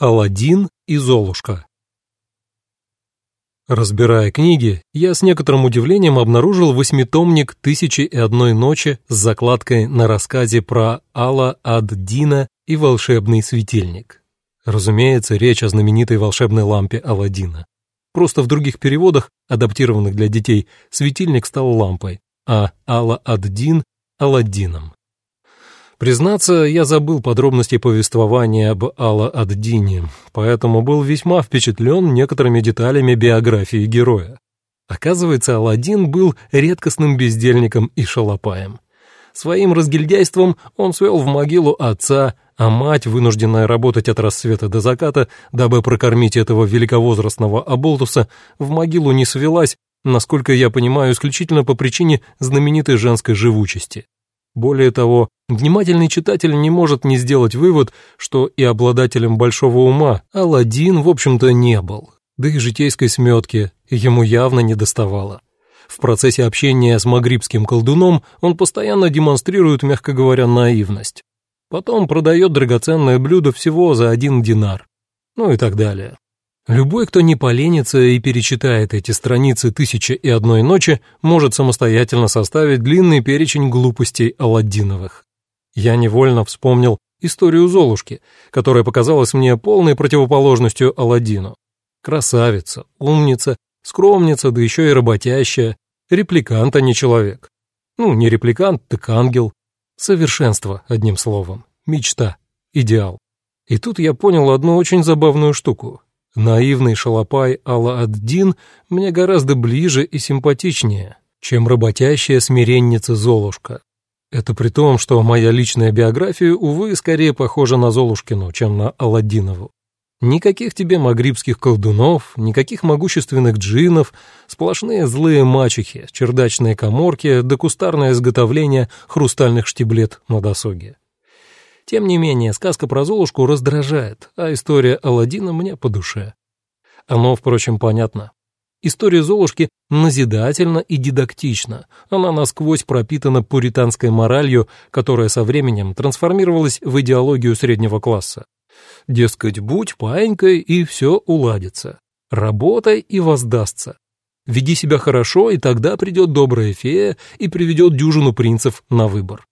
Аладдин и Золушка Разбирая книги, я с некоторым удивлением обнаружил восьмитомник «Тысячи и одной ночи» с закладкой на рассказе про Алла ад-Дина и волшебный светильник. Разумеется, речь о знаменитой волшебной лампе Аладдина. Просто в других переводах, адаптированных для детей, светильник стал лампой, а Алла ад-Дин — Аладдином. Признаться, я забыл подробности повествования об Алла-ад-Дине, поэтому был весьма впечатлен некоторыми деталями биографии героя. Оказывается, Аладдин был редкостным бездельником и шалопаем. Своим разгильдяйством он свел в могилу отца, а мать, вынужденная работать от рассвета до заката, дабы прокормить этого великовозрастного оболтуса, в могилу не свелась, насколько я понимаю, исключительно по причине знаменитой женской живучести. Более того, внимательный читатель не может не сделать вывод, что и обладателем большого ума Аладдин, в общем-то, не был, да и житейской сметки ему явно не доставало. В процессе общения с магрибским колдуном он постоянно демонстрирует, мягко говоря, наивность. Потом продает драгоценное блюдо всего за один динар. Ну и так далее. Любой, кто не поленится и перечитает эти страницы «Тысяча и одной ночи», может самостоятельно составить длинный перечень глупостей Аладдиновых. Я невольно вспомнил историю Золушки, которая показалась мне полной противоположностью Аладдину. Красавица, умница, скромница, да еще и работящая, репликант, а не человек. Ну, не репликант, так ангел. Совершенство, одним словом, мечта, идеал. И тут я понял одну очень забавную штуку. Наивный шалопай Алла-ад-Дин мне гораздо ближе и симпатичнее, чем работящая смиренница Золушка. Это при том, что моя личная биография, увы, скорее похожа на Золушкину, чем на Алладинову. Никаких тебе магрибских колдунов, никаких могущественных джинов, сплошные злые мачехи, чердачные коморки да кустарное изготовление хрустальных штиблет на досуге. Тем не менее, сказка про Золушку раздражает, а история Аладдина мне по душе. Оно, впрочем, понятно. История Золушки назидательна и дидактична. Она насквозь пропитана пуританской моралью, которая со временем трансформировалась в идеологию среднего класса. Дескать, будь паинькой, и все уладится. Работай и воздастся. Веди себя хорошо, и тогда придет добрая фея и приведет дюжину принцев на выбор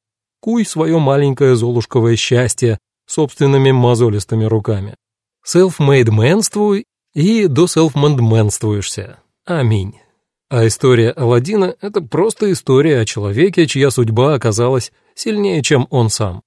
куй свое маленькое золушковое счастье собственными мозолистыми руками. Self-made менствуй и до self-made менствуешься. Аминь. А история Аладдина — это просто история о человеке, чья судьба оказалась сильнее, чем он сам.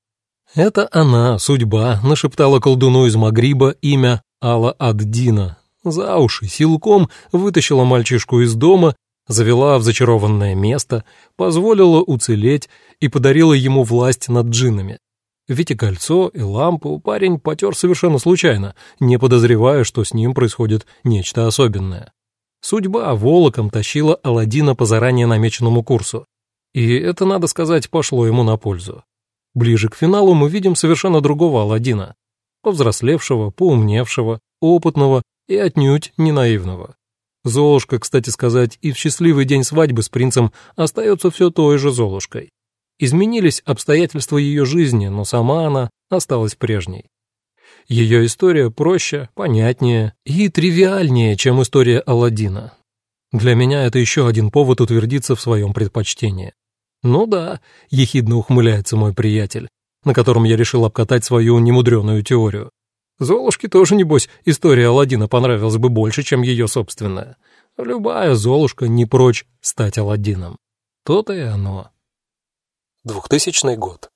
Это она, судьба, нашептала колдуну из Магриба имя Алла-ад-Дина. За уши силком вытащила мальчишку из дома завела в зачарованное место, позволила уцелеть и подарила ему власть над джиннами. Ведь и кольцо, и лампу парень потер совершенно случайно, не подозревая, что с ним происходит нечто особенное. Судьба волоком тащила Аладдина по заранее намеченному курсу. И это, надо сказать, пошло ему на пользу. Ближе к финалу мы видим совершенно другого Аладдина, повзрослевшего, поумневшего, опытного и отнюдь не наивного. Золушка, кстати сказать, и в счастливый день свадьбы с принцем остается все той же Золушкой. Изменились обстоятельства ее жизни, но сама она осталась прежней. Ее история проще, понятнее и тривиальнее, чем история Алладина. Для меня это еще один повод утвердиться в своем предпочтении. Ну да, ехидно ухмыляется мой приятель, на котором я решил обкатать свою немудреную теорию. Золушке тоже, небось, история Аладдина понравилась бы больше, чем ее собственная. Любая Золушка не прочь стать Аладдином. То-то и оно. 2000 год.